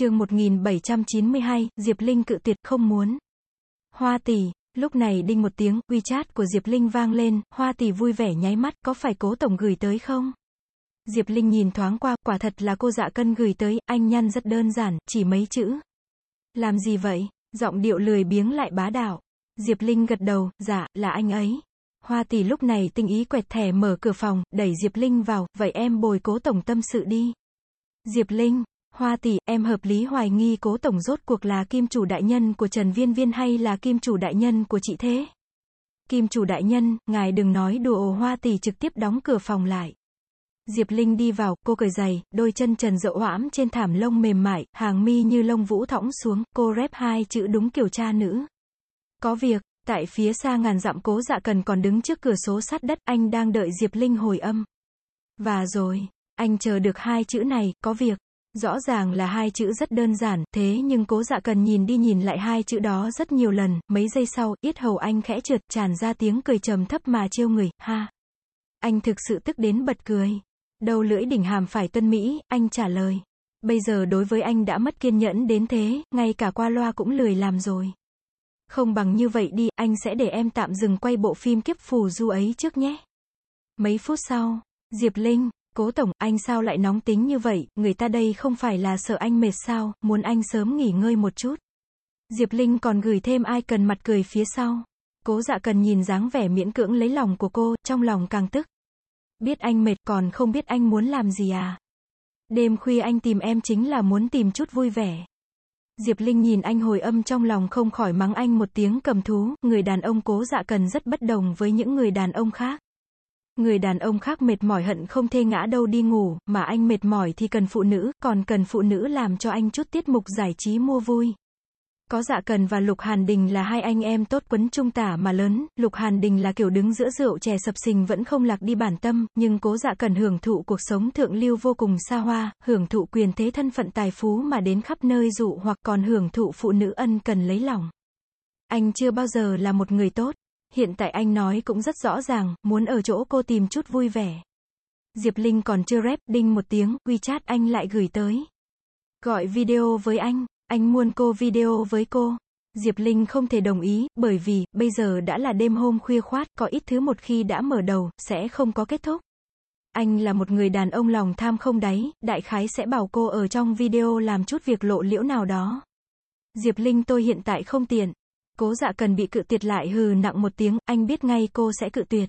chương 1792, Diệp Linh cự tuyệt không muốn. Hoa tỷ, lúc này đinh một tiếng, WeChat của Diệp Linh vang lên, Hoa tỷ vui vẻ nháy mắt, có phải cố tổng gửi tới không? Diệp Linh nhìn thoáng qua, quả thật là cô dạ cân gửi tới, anh nhăn rất đơn giản, chỉ mấy chữ. Làm gì vậy? Giọng điệu lười biếng lại bá đạo. Diệp Linh gật đầu, dạ, là anh ấy. Hoa tỷ lúc này tinh ý quẹt thẻ mở cửa phòng, đẩy Diệp Linh vào, vậy em bồi cố tổng tâm sự đi. Diệp Linh, Hoa tỷ, em hợp lý hoài nghi cố tổng rốt cuộc là kim chủ đại nhân của Trần Viên Viên hay là kim chủ đại nhân của chị thế? Kim chủ đại nhân, ngài đừng nói đùa hoa tỷ trực tiếp đóng cửa phòng lại. Diệp Linh đi vào, cô cởi giày, đôi chân trần dậu hõm trên thảm lông mềm mại, hàng mi như lông vũ thõng xuống, cô rép hai chữ đúng kiểu cha nữ. Có việc, tại phía xa ngàn dặm cố dạ cần còn đứng trước cửa số sắt đất, anh đang đợi Diệp Linh hồi âm. Và rồi, anh chờ được hai chữ này, có việc. Rõ ràng là hai chữ rất đơn giản, thế nhưng cố dạ cần nhìn đi nhìn lại hai chữ đó rất nhiều lần, mấy giây sau, yết hầu anh khẽ trượt, tràn ra tiếng cười trầm thấp mà trêu người, ha. Anh thực sự tức đến bật cười. Đầu lưỡi đỉnh hàm phải tuân Mỹ, anh trả lời. Bây giờ đối với anh đã mất kiên nhẫn đến thế, ngay cả qua loa cũng lười làm rồi. Không bằng như vậy đi, anh sẽ để em tạm dừng quay bộ phim kiếp phù du ấy trước nhé. Mấy phút sau, Diệp Linh, Cố Tổng, anh sao lại nóng tính như vậy, người ta đây không phải là sợ anh mệt sao, muốn anh sớm nghỉ ngơi một chút. Diệp Linh còn gửi thêm ai cần mặt cười phía sau. Cố dạ cần nhìn dáng vẻ miễn cưỡng lấy lòng của cô, trong lòng càng tức. Biết anh mệt còn không biết anh muốn làm gì à? Đêm khuya anh tìm em chính là muốn tìm chút vui vẻ. Diệp Linh nhìn anh hồi âm trong lòng không khỏi mắng anh một tiếng cầm thú, người đàn ông cố dạ cần rất bất đồng với những người đàn ông khác. Người đàn ông khác mệt mỏi hận không thê ngã đâu đi ngủ, mà anh mệt mỏi thì cần phụ nữ, còn cần phụ nữ làm cho anh chút tiết mục giải trí mua vui. Có dạ cần và Lục Hàn Đình là hai anh em tốt quấn trung tả mà lớn, Lục Hàn Đình là kiểu đứng giữa rượu chè sập sình vẫn không lạc đi bản tâm, nhưng cố dạ cần hưởng thụ cuộc sống thượng lưu vô cùng xa hoa, hưởng thụ quyền thế thân phận tài phú mà đến khắp nơi dụ hoặc còn hưởng thụ phụ nữ ân cần lấy lòng. Anh chưa bao giờ là một người tốt. Hiện tại anh nói cũng rất rõ ràng, muốn ở chỗ cô tìm chút vui vẻ. Diệp Linh còn chưa rep, đinh một tiếng, WeChat anh lại gửi tới. Gọi video với anh, anh muốn cô video với cô. Diệp Linh không thể đồng ý, bởi vì, bây giờ đã là đêm hôm khuya khoát, có ít thứ một khi đã mở đầu, sẽ không có kết thúc. Anh là một người đàn ông lòng tham không đáy, đại khái sẽ bảo cô ở trong video làm chút việc lộ liễu nào đó. Diệp Linh tôi hiện tại không tiện. Cố dạ cần bị cự tuyệt lại hừ nặng một tiếng, anh biết ngay cô sẽ cự tuyệt.